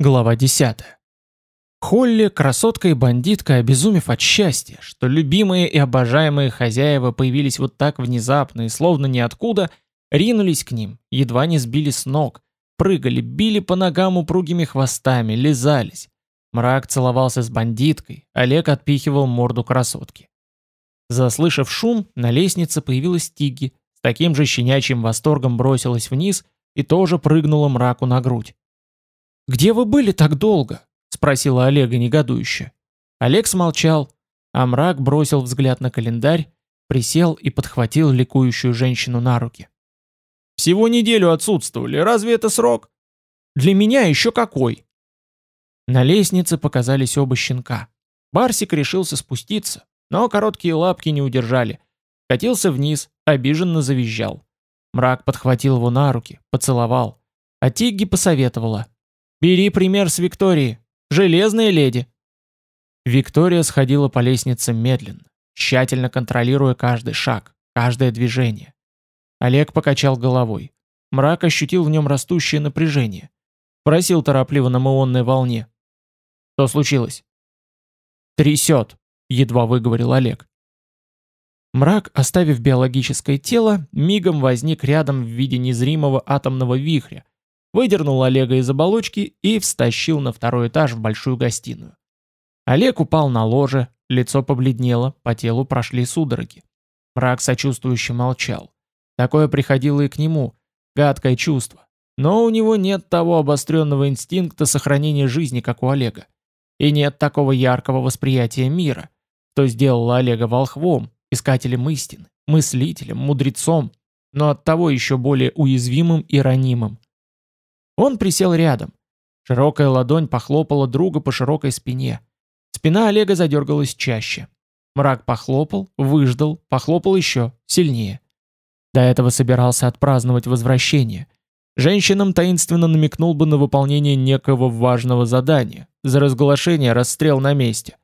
Глава 10. Холли, красотка и бандитка, обезумев от счастья, что любимые и обожаемые хозяева появились вот так внезапно и словно ниоткуда, ринулись к ним, едва не сбили с ног, прыгали, били по ногам упругими хвостами, лизались. Мрак целовался с бандиткой, Олег отпихивал морду красотки. Заслышав шум, на лестнице появилась Тигги, с таким же щенячьим восторгом бросилась вниз и тоже прыгнула мраку на грудь. «Где вы были так долго?» — спросила Олега негодующе. Олег смолчал, а мрак бросил взгляд на календарь, присел и подхватил ликующую женщину на руки. «Всего неделю отсутствовали, разве это срок?» «Для меня еще какой!» На лестнице показались оба щенка. Барсик решился спуститься, но короткие лапки не удержали. Катился вниз, обиженно завизжал. Мрак подхватил его на руки, поцеловал. А Тигги посоветовала. Бери пример с Виктории. Железная леди. Виктория сходила по лестнице медленно, тщательно контролируя каждый шаг, каждое движение. Олег покачал головой. Мрак ощутил в нем растущее напряжение. Просил торопливо на муонной волне. Что случилось? «Трясет», — едва выговорил Олег. Мрак, оставив биологическое тело, мигом возник рядом в виде незримого атомного вихря, выдернул Олега из оболочки и встащил на второй этаж в большую гостиную. Олег упал на ложе, лицо побледнело, по телу прошли судороги. Мрак сочувствующе молчал. Такое приходило и к нему, гадкое чувство. Но у него нет того обостренного инстинкта сохранения жизни, как у Олега. И нет такого яркого восприятия мира, что сделало Олега волхвом, искателем истины, мыслителем, мудрецом, но оттого еще более уязвимым и ранимым. Он присел рядом. Широкая ладонь похлопала друга по широкой спине. Спина Олега задергалась чаще. Мрак похлопал, выждал, похлопал еще, сильнее. До этого собирался отпраздновать возвращение. Женщинам таинственно намекнул бы на выполнение некого важного задания, за разглашение расстрел на месте.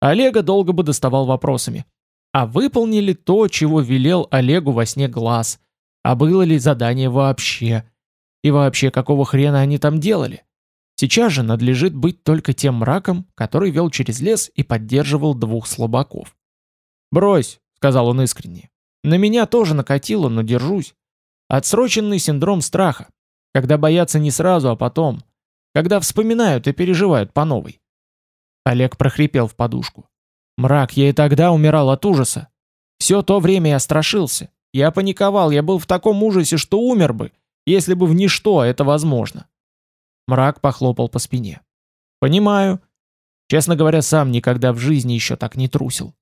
Олега долго бы доставал вопросами. А выполнили то, чего велел Олегу во сне глаз? А было ли задание вообще? И вообще, какого хрена они там делали? Сейчас же надлежит быть только тем мраком, который вел через лес и поддерживал двух слабаков. «Брось», — сказал он искренне. «На меня тоже накатило, но держусь. Отсроченный синдром страха, когда боятся не сразу, а потом, когда вспоминают и переживают по новой». Олег прохрипел в подушку. «Мрак, я и тогда умирал от ужаса. Все то время я страшился. Я паниковал, я был в таком ужасе, что умер бы, если бы в ничто это возможно. Мрак похлопал по спине. Понимаю. Честно говоря, сам никогда в жизни еще так не трусил.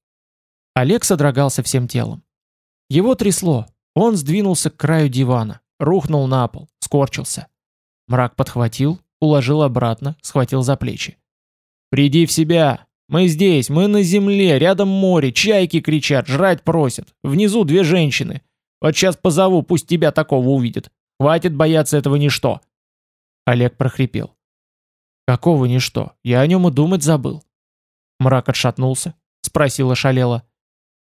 Олег содрогался всем телом. Его трясло. Он сдвинулся к краю дивана, рухнул на пол, скорчился. Мрак подхватил, уложил обратно, схватил за плечи. «Приди в себя! Мы здесь, мы на земле, рядом море, чайки кричат, жрать просят. Внизу две женщины. Вот сейчас позову, пусть тебя такого увидят. Хватит бояться этого ничто. Олег прохрипел. Какого ничто? Я о нем и думать забыл. Мрак отшатнулся, спросил ошалело.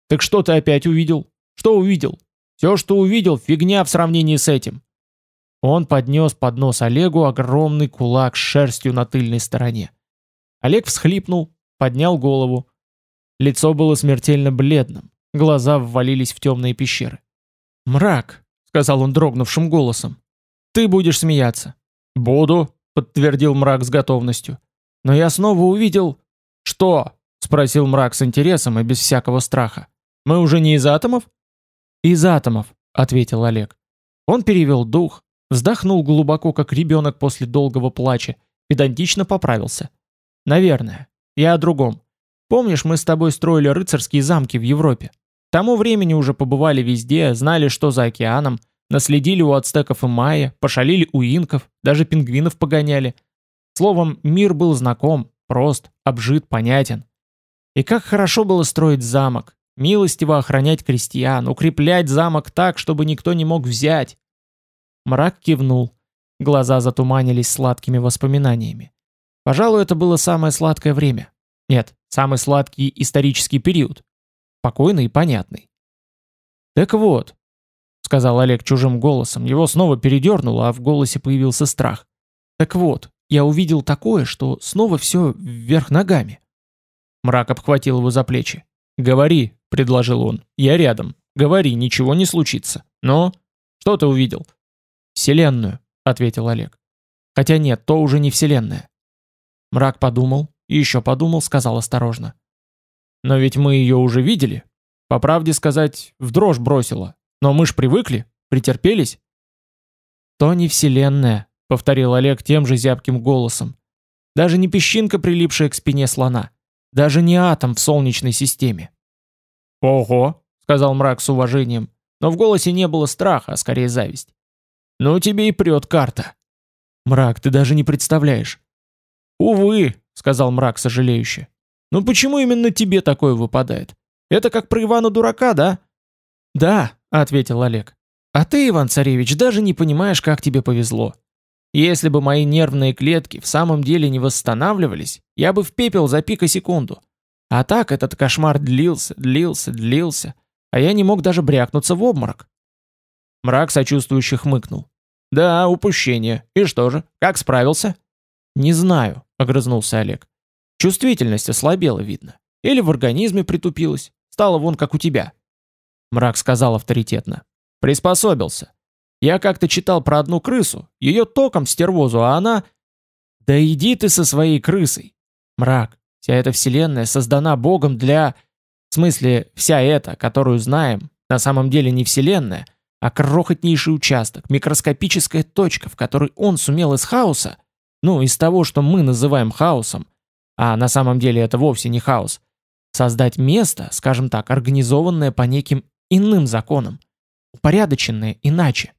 Так что ты опять увидел? Что увидел? Все, что увидел, фигня в сравнении с этим. Он поднес под нос Олегу огромный кулак с шерстью на тыльной стороне. Олег всхлипнул, поднял голову. Лицо было смертельно бледным, глаза ввалились в темные пещеры. «Мрак!» Сказал он дрогнувшим голосом. Ты будешь смеяться. Буду, подтвердил мрак с готовностью. Но я снова увидел Что? спросил мрак с интересом и без всякого страха. Мы уже не из атомов? Из атомов, ответил Олег. Он перевел дух, вздохнул глубоко, как ребенок после долгого плача, педантично поправился. Наверное. Я о другом. Помнишь, мы с тобой строили рыцарские замки в Европе? Тому времени уже побывали везде, знали, что за океаном, наследили у ацтеков и майя, пошалили у инков, даже пингвинов погоняли. Словом, мир был знаком, прост, обжит, понятен. И как хорошо было строить замок, милостиво охранять крестьян, укреплять замок так, чтобы никто не мог взять. Мрак кивнул. Глаза затуманились сладкими воспоминаниями. Пожалуй, это было самое сладкое время. Нет, самый сладкий исторический период спокойный и понятный. «Так вот», — сказал Олег чужим голосом, его снова передернуло, а в голосе появился страх. «Так вот, я увидел такое, что снова все вверх ногами. Мрак обхватил его за плечи. «Говори», — предложил он, — «я рядом. Говори, ничего не случится. Но что ты увидел?» «Вселенную», — ответил Олег. «Хотя нет, то уже не Вселенная». Мрак подумал, еще подумал, сказал осторожно. «Но ведь мы ее уже видели. По правде сказать, в дрожь бросила. Но мы ж привыкли, претерпелись». «То не Вселенная», — повторил Олег тем же зябким голосом. «Даже не песчинка, прилипшая к спине слона. Даже не атом в Солнечной системе». «Ого», — сказал мрак с уважением, но в голосе не было страха, а скорее зависть. «Ну тебе и прет карта». «Мрак, ты даже не представляешь». «Увы», — сказал мрак сожалеюще. «Ну почему именно тебе такое выпадает? Это как про Ивана Дурака, да?» «Да», — ответил Олег. А ты, Иван-Царевич, даже не понимаешь, как тебе повезло. Если бы мои нервные клетки в самом деле не восстанавливались, я бы в пепел за пикосекунду. А так этот кошмар длился, длился, длился, а я не мог даже брякнуться в обморок. Мрак сочувствующе хмыкнул. «Да, упущение. И что же, как справился?» «Не знаю», — огрызнулся Олег. «Чувствительность ослабела, видно. Или в организме притупилась. Стало вон как у тебя». Мрак сказал авторитетно. Приспособился. Я как-то читал про одну крысу, ее током стервозу, а она... Да иди ты со своей крысой. Мрак, вся эта вселенная создана Богом для... В смысле, вся эта, которую знаем, на самом деле не вселенная, а крохотнейший участок, микроскопическая точка, в которой он сумел из хаоса, ну, из того, что мы называем хаосом, а на самом деле это вовсе не хаос, создать место, скажем так, организованное по неким иным законам, упорядоченное иначе.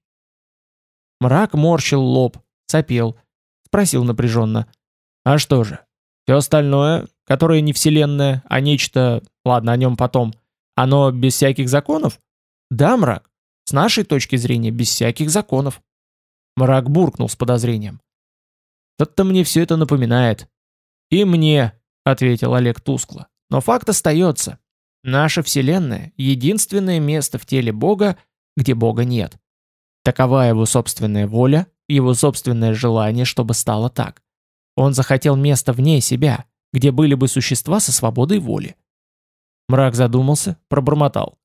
Мрак морщил лоб, сопел, спросил напряженно. А что же? Все остальное, которое не вселенная, а нечто, ладно, о нем потом, оно без всяких законов? Да, мрак, с нашей точки зрения, без всяких законов. Мрак буркнул с подозрением. Что-то мне все это напоминает. И мне, ответил Олег тускло. Но факт остается. Наша Вселенная — единственное место в теле Бога, где Бога нет. Такова его собственная воля, его собственное желание, чтобы стало так. Он захотел место вне себя, где были бы существа со свободой воли. Мрак задумался, пробормотал.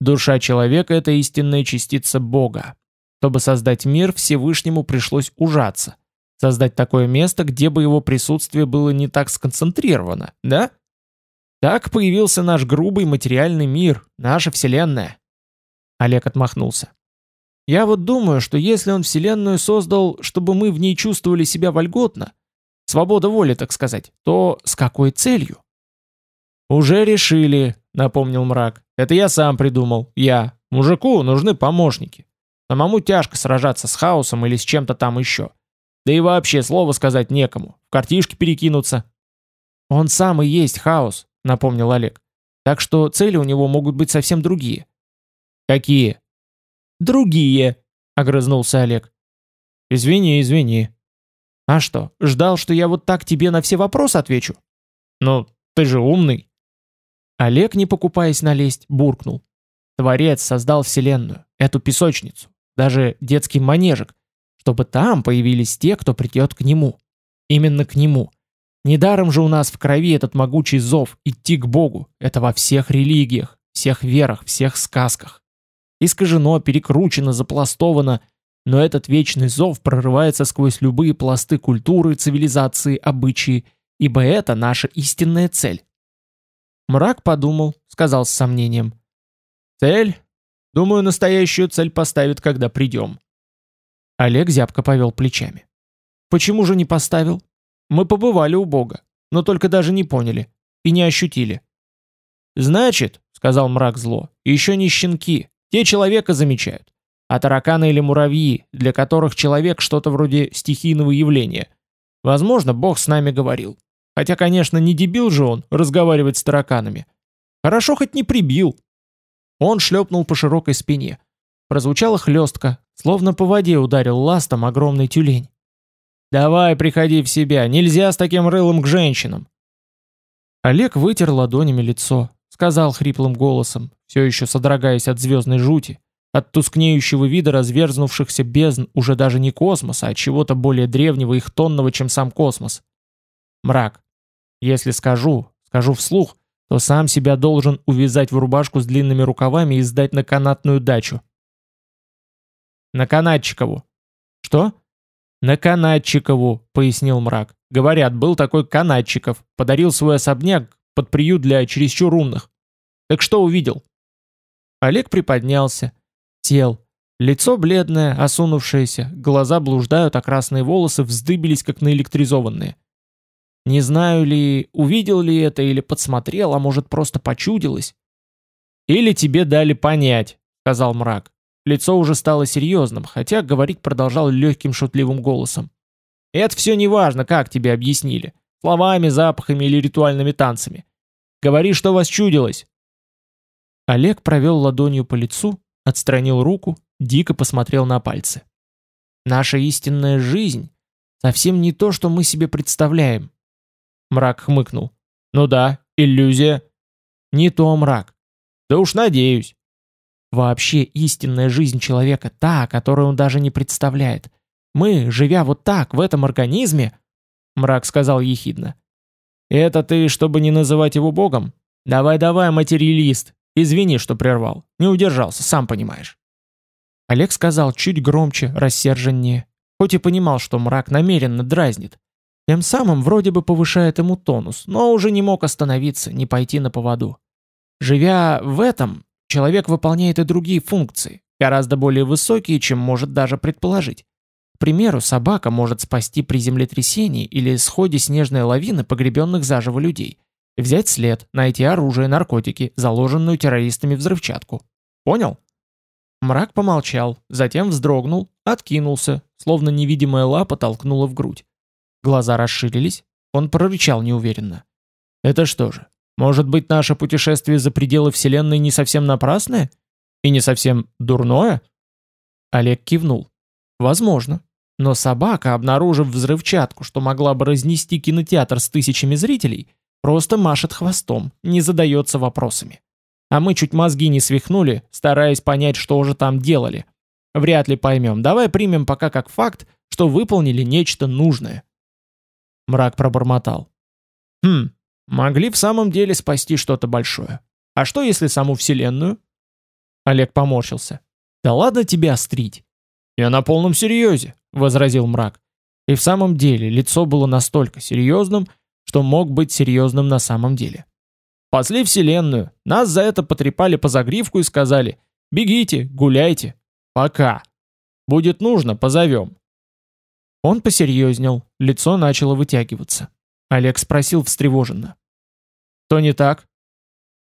Душа человека — это истинная частица Бога. Чтобы создать мир, Всевышнему пришлось ужаться. Создать такое место, где бы его присутствие было не так сконцентрировано, да? Так появился наш грубый материальный мир, наша Вселенная. Олег отмахнулся. Я вот думаю, что если он Вселенную создал, чтобы мы в ней чувствовали себя вольготно, свобода воли, так сказать, то с какой целью? «Уже решили», — напомнил мрак. «Это я сам придумал. Я. Мужику нужны помощники. Самому тяжко сражаться с хаосом или с чем-то там еще. Да и вообще слово сказать некому. В картишке перекинуться». «Он сам и есть хаос», — напомнил Олег. «Так что цели у него могут быть совсем другие. «Какие?» «Другие», — огрызнулся Олег. «Извини, извини». «А что, ждал, что я вот так тебе на все вопросы отвечу?» «Ну, ты же умный». Олег, не покупаясь налезть, буркнул. Творец создал вселенную, эту песочницу, даже детский манежик, чтобы там появились те, кто придет к нему. Именно к нему. Недаром же у нас в крови этот могучий зов идти к Богу. Это во всех религиях, всех верах, всех сказках искажено, перекручено, запластовано, но этот вечный зов прорывается сквозь любые пласты культуры, цивилизации, обычаи, ибо это наша истинная цель. Мрак подумал, сказал с сомнением. «Цель? Думаю, настоящую цель поставит, когда придем». Олег зябко повел плечами. «Почему же не поставил? Мы побывали у Бога, но только даже не поняли и не ощутили». «Значит, — сказал мрак зло, — еще не щенки, те человека замечают. А тараканы или муравьи, для которых человек что-то вроде стихийного явления. Возможно, Бог с нами говорил. Хотя, конечно, не дебил же он разговаривать с тараканами. Хорошо хоть не прибил. Он шлепнул по широкой спине. Прозвучало хлестко, словно по воде ударил ластом огромный тюлень. «Давай, приходи в себя, нельзя с таким рылом к женщинам!» Олег вытер ладонями лицо, сказал хриплым голосом, все еще содрогаясь от звездной жути, от тускнеющего вида разверзнувшихся бездн уже даже не космоса, а чего-то более древнего и хтонного, чем сам космос. Мрак. Если скажу, скажу вслух, то сам себя должен увязать в рубашку с длинными рукавами и сдать на канатную дачу. На канатчикову. Что? На канатчикову, пояснил мрак. Говорят, был такой канатчиков, подарил свой особняк под приют для чересчур умных. Так что увидел? Олег приподнялся, сел. Лицо бледное, осунувшееся, глаза блуждают, а красные волосы вздыбились, как наэлектризованные. Не знаю ли, увидел ли это или подсмотрел, а может просто почудилось. «Или тебе дали понять», — сказал мрак. Лицо уже стало серьезным, хотя говорить продолжал легким шутливым голосом. «Это все неважно, как тебе объяснили. Словами, запахами или ритуальными танцами. Говори, что вас чудилось». Олег провел ладонью по лицу, отстранил руку, дико посмотрел на пальцы. «Наша истинная жизнь совсем не то, что мы себе представляем. Мрак хмыкнул. «Ну да, иллюзия». «Не то мрак». «Да уж надеюсь». Вообще истинная жизнь человека та, которую он даже не представляет. Мы, живя вот так, в этом организме...» Мрак сказал ехидно. «Это ты, чтобы не называть его богом? Давай-давай, материалист. Извини, что прервал. Не удержался, сам понимаешь». Олег сказал чуть громче, рассерженнее, хоть и понимал, что мрак намеренно дразнит. Тем самым вроде бы повышает ему тонус, но уже не мог остановиться, не пойти на поводу. Живя в этом, человек выполняет и другие функции, гораздо более высокие, чем может даже предположить. К примеру, собака может спасти при землетрясении или сходе снежной лавины погребенных заживо людей, взять след, найти оружие, наркотики, заложенную террористами взрывчатку. Понял? Мрак помолчал, затем вздрогнул, откинулся, словно невидимая лапа толкнула в грудь. Глаза расширились, он прорычал неуверенно. «Это что же, может быть наше путешествие за пределы Вселенной не совсем напрасное? И не совсем дурное?» Олег кивнул. «Возможно. Но собака, обнаружив взрывчатку, что могла бы разнести кинотеатр с тысячами зрителей, просто машет хвостом, не задается вопросами. А мы чуть мозги не свихнули, стараясь понять, что уже там делали. Вряд ли поймем. Давай примем пока как факт, что выполнили нечто нужное. Мрак пробормотал. Хм, могли в самом деле спасти что-то большое. А что если саму Вселенную? Олег поморщился. Да ладно тебе острить. Я на полном серьезе, возразил мрак. И в самом деле лицо было настолько серьезным, что мог быть серьезным на самом деле. Пасли Вселенную, нас за это потрепали по загривку и сказали «Бегите, гуляйте, пока. Будет нужно, позовем». Он посерьезнел, лицо начало вытягиваться. Олег спросил встревоженно. «Что не так?»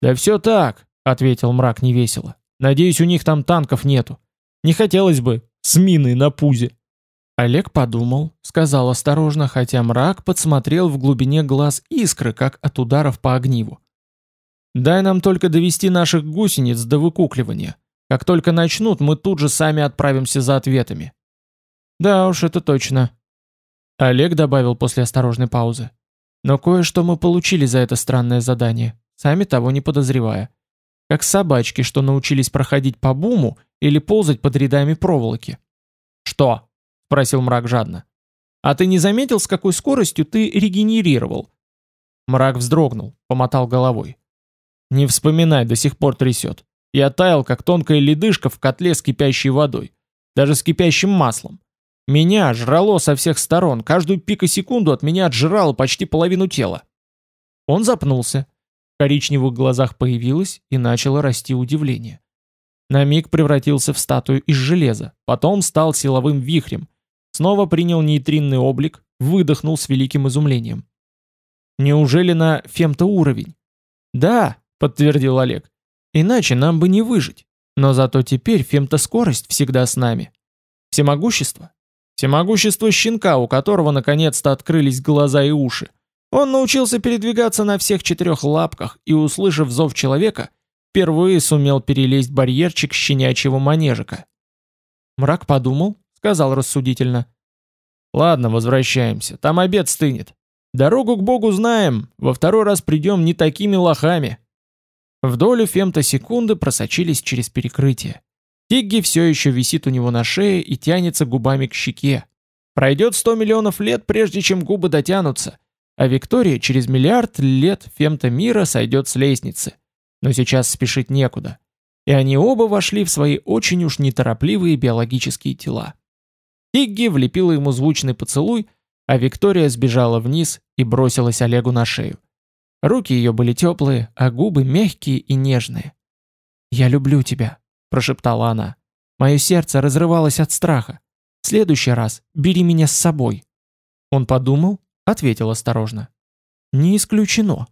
«Да все так», — ответил мрак невесело. «Надеюсь, у них там танков нету. Не хотелось бы с миной на пузе». Олег подумал, сказал осторожно, хотя мрак подсмотрел в глубине глаз искры, как от ударов по огниву. «Дай нам только довести наших гусениц до выкукливания. Как только начнут, мы тут же сами отправимся за ответами. «Да уж, это точно». Олег добавил после осторожной паузы. «Но кое-что мы получили за это странное задание, сами того не подозревая. Как собачки, что научились проходить по буму или ползать под рядами проволоки». «Что?» — спросил мрак жадно. «А ты не заметил, с какой скоростью ты регенерировал?» Мрак вздрогнул, помотал головой. «Не вспоминай, до сих пор трясет. Я таял, как тонкая ледышка в котле с кипящей водой. Даже с кипящим маслом. Меня жрало со всех сторон, каждую пикосекунду от меня отжирало почти половину тела. Он запнулся. В коричневых глазах появилось и начало расти удивление. На миг превратился в статую из железа, потом стал силовым вихрем, снова принял нейтринный облик, выдохнул с великим изумлением. Неужели на фемто уровень? Да, подтвердил Олег. Иначе нам бы не выжить. Но зато теперь фемтоскорость всегда с нами. Всемогущество? Всемогущество щенка, у которого наконец-то открылись глаза и уши. Он научился передвигаться на всех четырех лапках и, услышав зов человека, впервые сумел перелезть барьерчик щенячьего манежика. Мрак подумал, сказал рассудительно. «Ладно, возвращаемся, там обед стынет. Дорогу к Богу знаем, во второй раз придем не такими лохами». В долю фемтосекунды просочились через перекрытие. Тигги все еще висит у него на шее и тянется губами к щеке. Пройдет 100 миллионов лет, прежде чем губы дотянутся, а Виктория через миллиард лет фемта мира сойдет с лестницы. Но сейчас спешить некуда. И они оба вошли в свои очень уж неторопливые биологические тела. Тигги влепила ему звучный поцелуй, а Виктория сбежала вниз и бросилась Олегу на шею. Руки ее были теплые, а губы мягкие и нежные. «Я люблю тебя», — прошептала она. «Мое сердце разрывалось от страха. В следующий раз бери меня с собой». Он подумал, ответил осторожно. «Не исключено».